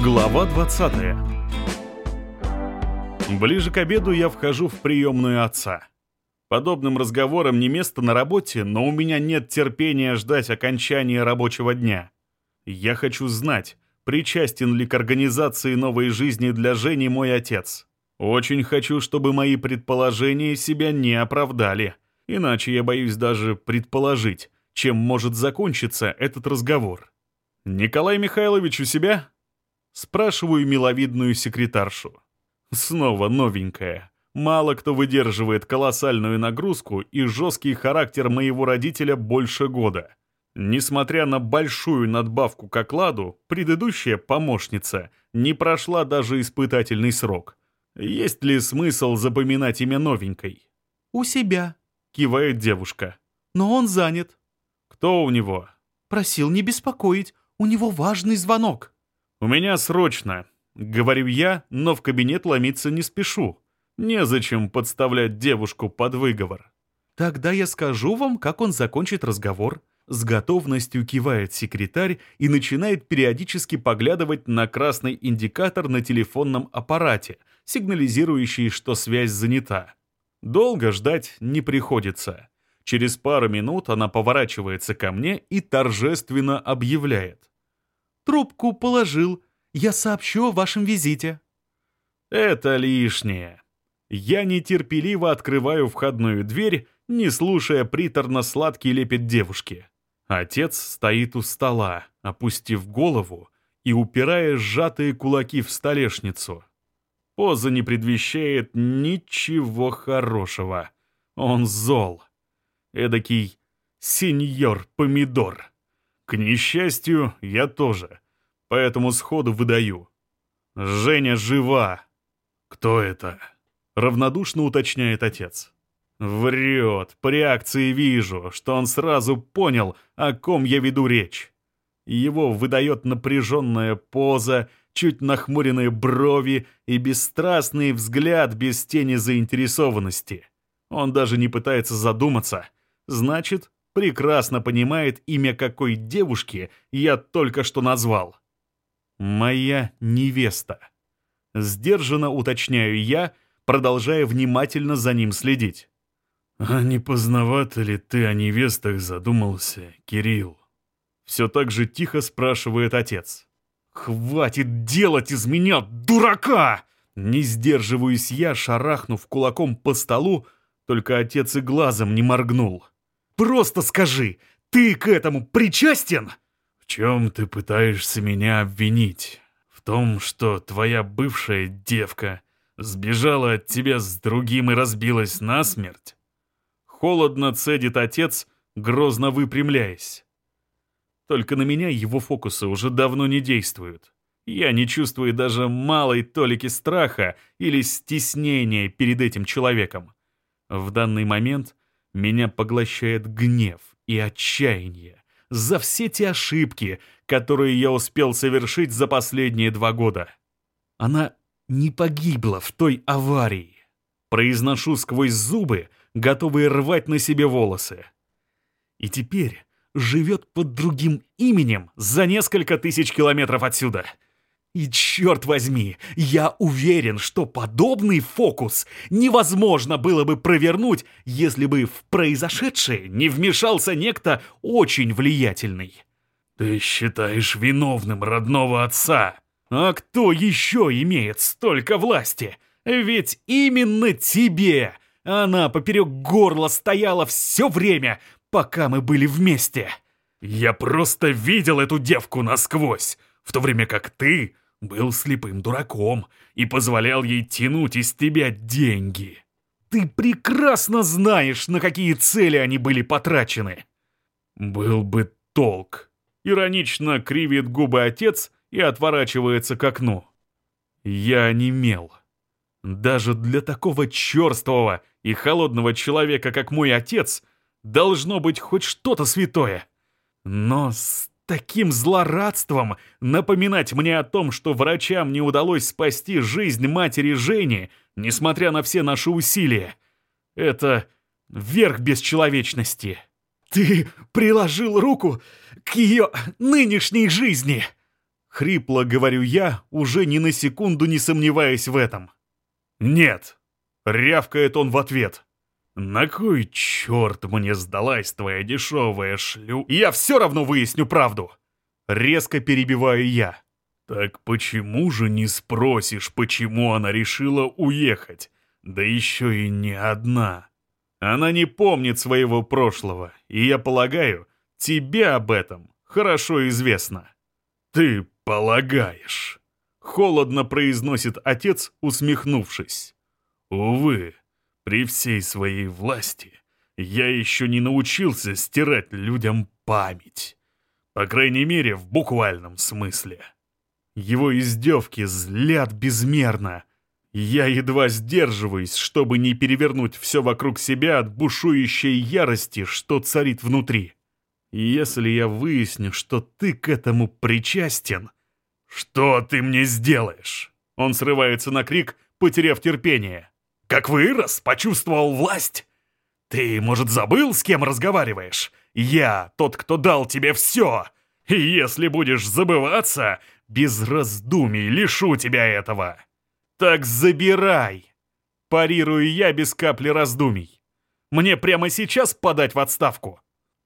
Глава 20 Ближе к обеду я вхожу в приемную отца. Подобным разговорам не место на работе, но у меня нет терпения ждать окончания рабочего дня. Я хочу знать, причастен ли к организации новой жизни для Жени мой отец. Очень хочу, чтобы мои предположения себя не оправдали. Иначе я боюсь даже предположить, чем может закончиться этот разговор. «Николай Михайлович у себя?» Спрашиваю миловидную секретаршу. Снова новенькая. Мало кто выдерживает колоссальную нагрузку и жесткий характер моего родителя больше года. Несмотря на большую надбавку к окладу, предыдущая помощница не прошла даже испытательный срок. Есть ли смысл запоминать имя новенькой? «У себя», — кивает девушка. «Но он занят». «Кто у него?» «Просил не беспокоить, у него важный звонок». «У меня срочно», — говорю я, но в кабинет ломиться не спешу. Незачем подставлять девушку под выговор. «Тогда я скажу вам, как он закончит разговор». С готовностью кивает секретарь и начинает периодически поглядывать на красный индикатор на телефонном аппарате, сигнализирующий, что связь занята. Долго ждать не приходится. Через пару минут она поворачивается ко мне и торжественно объявляет. «Трубку положил. Я сообщу о вашем визите». «Это лишнее». Я нетерпеливо открываю входную дверь, не слушая приторно-сладкий лепет девушки. Отец стоит у стола, опустив голову и упирая сжатые кулаки в столешницу. Поза не предвещает ничего хорошего. Он зол. Эдакий сеньор-помидор. К несчастью, я тоже. Поэтому сходу выдаю. Женя жива. Кто это? Равнодушно уточняет отец. Врет. По реакции вижу, что он сразу понял, о ком я веду речь. Его выдает напряженная поза, чуть нахмуренные брови и бесстрастный взгляд без тени заинтересованности. Он даже не пытается задуматься. Значит, прекрасно понимает имя какой девушки я только что назвал. «Моя невеста». Сдержанно уточняю я, продолжая внимательно за ним следить. «А не поздновато ли ты о невестах задумался, Кирилл?» Все так же тихо спрашивает отец. «Хватит делать из меня дурака!» Не сдерживаюсь я, шарахнув кулаком по столу, только отец и глазом не моргнул. Просто скажи, ты к этому причастен?» «В чем ты пытаешься меня обвинить? В том, что твоя бывшая девка сбежала от тебя с другим и разбилась насмерть?» Холодно цедит отец, грозно выпрямляясь. Только на меня его фокусы уже давно не действуют. Я не чувствую даже малой толики страха или стеснения перед этим человеком. В данный момент меня поглощает гнев и отчаяние за все те ошибки, которые я успел совершить за последние два года. Она не погибла в той аварии. Произношу сквозь зубы, готовые рвать на себе волосы. И теперь живет под другим именем за несколько тысяч километров отсюда — и черт возьми, я уверен, что подобный фокус невозможно было бы провернуть, если бы в произошедшее не вмешался некто очень влиятельный. Ты считаешь виновным родного отца? А кто еще имеет столько власти? Ведь именно тебе она поперек горла стояла все время, пока мы были вместе. Я просто видел эту девку насквозь в то время как ты был слепым дураком и позволял ей тянуть из тебя деньги. Ты прекрасно знаешь, на какие цели они были потрачены. Был бы толк. Иронично кривит губы отец и отворачивается к окну. Я немел. Даже для такого черствого и холодного человека, как мой отец, должно быть хоть что-то святое. Но таким злорадством напоминать мне о том, что врачам не удалось спасти жизнь матери Жени, несмотря на все наши усилия. Это верх бесчеловечности. Ты приложил руку к ее нынешней жизни. Хрипло говорю я, уже ни на секунду не сомневаясь в этом. «Нет!» — рявкает он в ответ. «На кой черт мне сдалась твоя дешевая шлю...» «Я все равно выясню правду!» Резко перебиваю я. «Так почему же не спросишь, почему она решила уехать? Да еще и не одна!» Она не помнит своего прошлого, и я полагаю, тебе об этом хорошо известно. Ты полагаешь? Холодно произносит отец, усмехнувшись. Увы, при всей своей власти я еще не научился стирать людям память. По крайней мере, в буквальном смысле. Его издевки злят безмерно. Я едва сдерживаюсь, чтобы не перевернуть все вокруг себя от бушующей ярости, что царит внутри. Если я выясню, что ты к этому причастен... «Что ты мне сделаешь?» Он срывается на крик, потеряв терпение. «Как вырос, почувствовал власть? Ты, может, забыл, с кем разговариваешь? Я тот, кто дал тебе все. И если будешь забываться, без раздумий лишу тебя этого». «Так забирай!» Парирую я без капли раздумий. «Мне прямо сейчас подать в отставку?»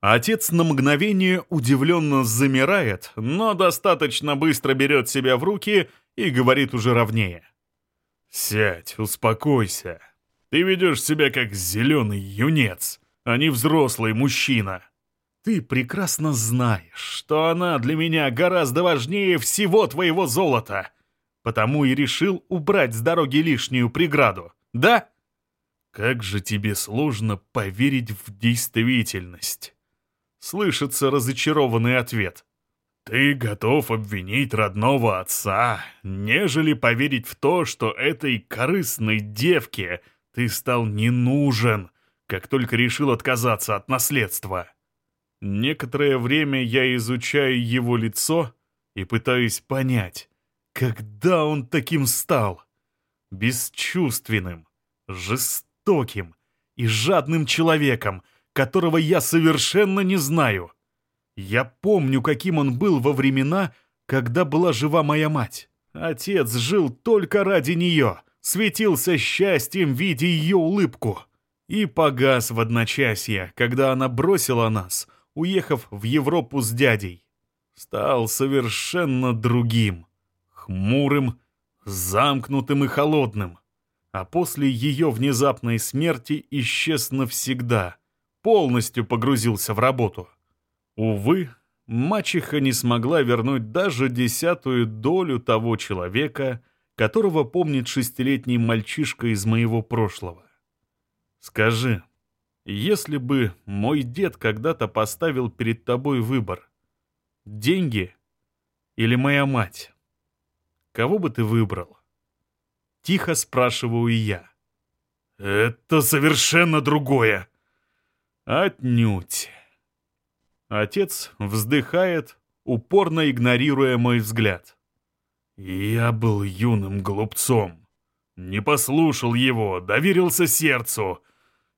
Отец на мгновение удивленно замирает, но достаточно быстро берет себя в руки и говорит уже ровнее. «Сядь, успокойся. Ты ведешь себя как зеленый юнец, а не взрослый мужчина. Ты прекрасно знаешь, что она для меня гораздо важнее всего твоего золота, потому и решил убрать с дороги лишнюю преграду, да? Как же тебе сложно поверить в действительность» слышится разочарованный ответ. «Ты готов обвинить родного отца, нежели поверить в то, что этой корыстной девке ты стал не нужен, как только решил отказаться от наследства». Некоторое время я изучаю его лицо и пытаюсь понять, когда он таким стал. Бесчувственным, жестоким и жадным человеком — которого я совершенно не знаю. Я помню, каким он был во времена, когда была жива моя мать. Отец жил только ради нее, светился счастьем, видя ее улыбку. И погас в одночасье, когда она бросила нас, уехав в Европу с дядей. Стал совершенно другим, хмурым, замкнутым и холодным. А после ее внезапной смерти исчез навсегда — полностью погрузился в работу. Увы, мачеха не смогла вернуть даже десятую долю того человека, которого помнит шестилетний мальчишка из моего прошлого. Скажи, если бы мой дед когда-то поставил перед тобой выбор, деньги или моя мать, кого бы ты выбрал? Тихо спрашиваю я. «Это совершенно другое!» Отнюдь. Отец вздыхает, упорно игнорируя мой взгляд. Я был юным глупцом. Не послушал его, доверился сердцу.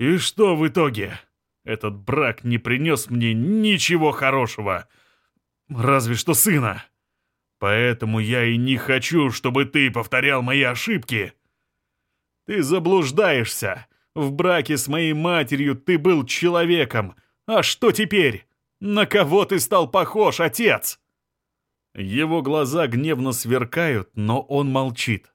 И что в итоге? Этот брак не принес мне ничего хорошего. Разве что сына. Поэтому я и не хочу, чтобы ты повторял мои ошибки. Ты заблуждаешься. В браке с моей матерью ты был человеком. А что теперь? На кого ты стал похож, отец?» Его глаза гневно сверкают, но он молчит.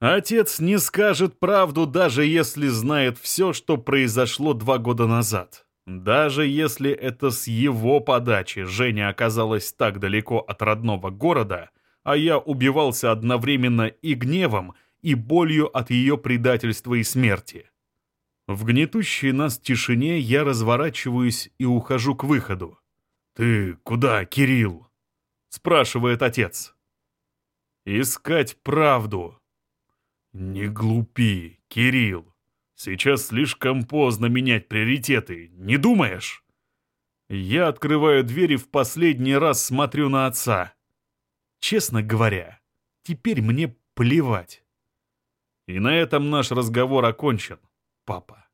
Отец не скажет правду, даже если знает все, что произошло два года назад. Даже если это с его подачи Женя оказалась так далеко от родного города, а я убивался одновременно и гневом, и болью от ее предательства и смерти. В гнетущей нас тишине я разворачиваюсь и ухожу к выходу. «Ты куда, Кирилл?» — спрашивает отец. «Искать правду». «Не глупи, Кирилл. Сейчас слишком поздно менять приоритеты, не думаешь?» Я открываю дверь и в последний раз смотрю на отца. Честно говоря, теперь мне плевать. И на этом наш разговор окончен папа.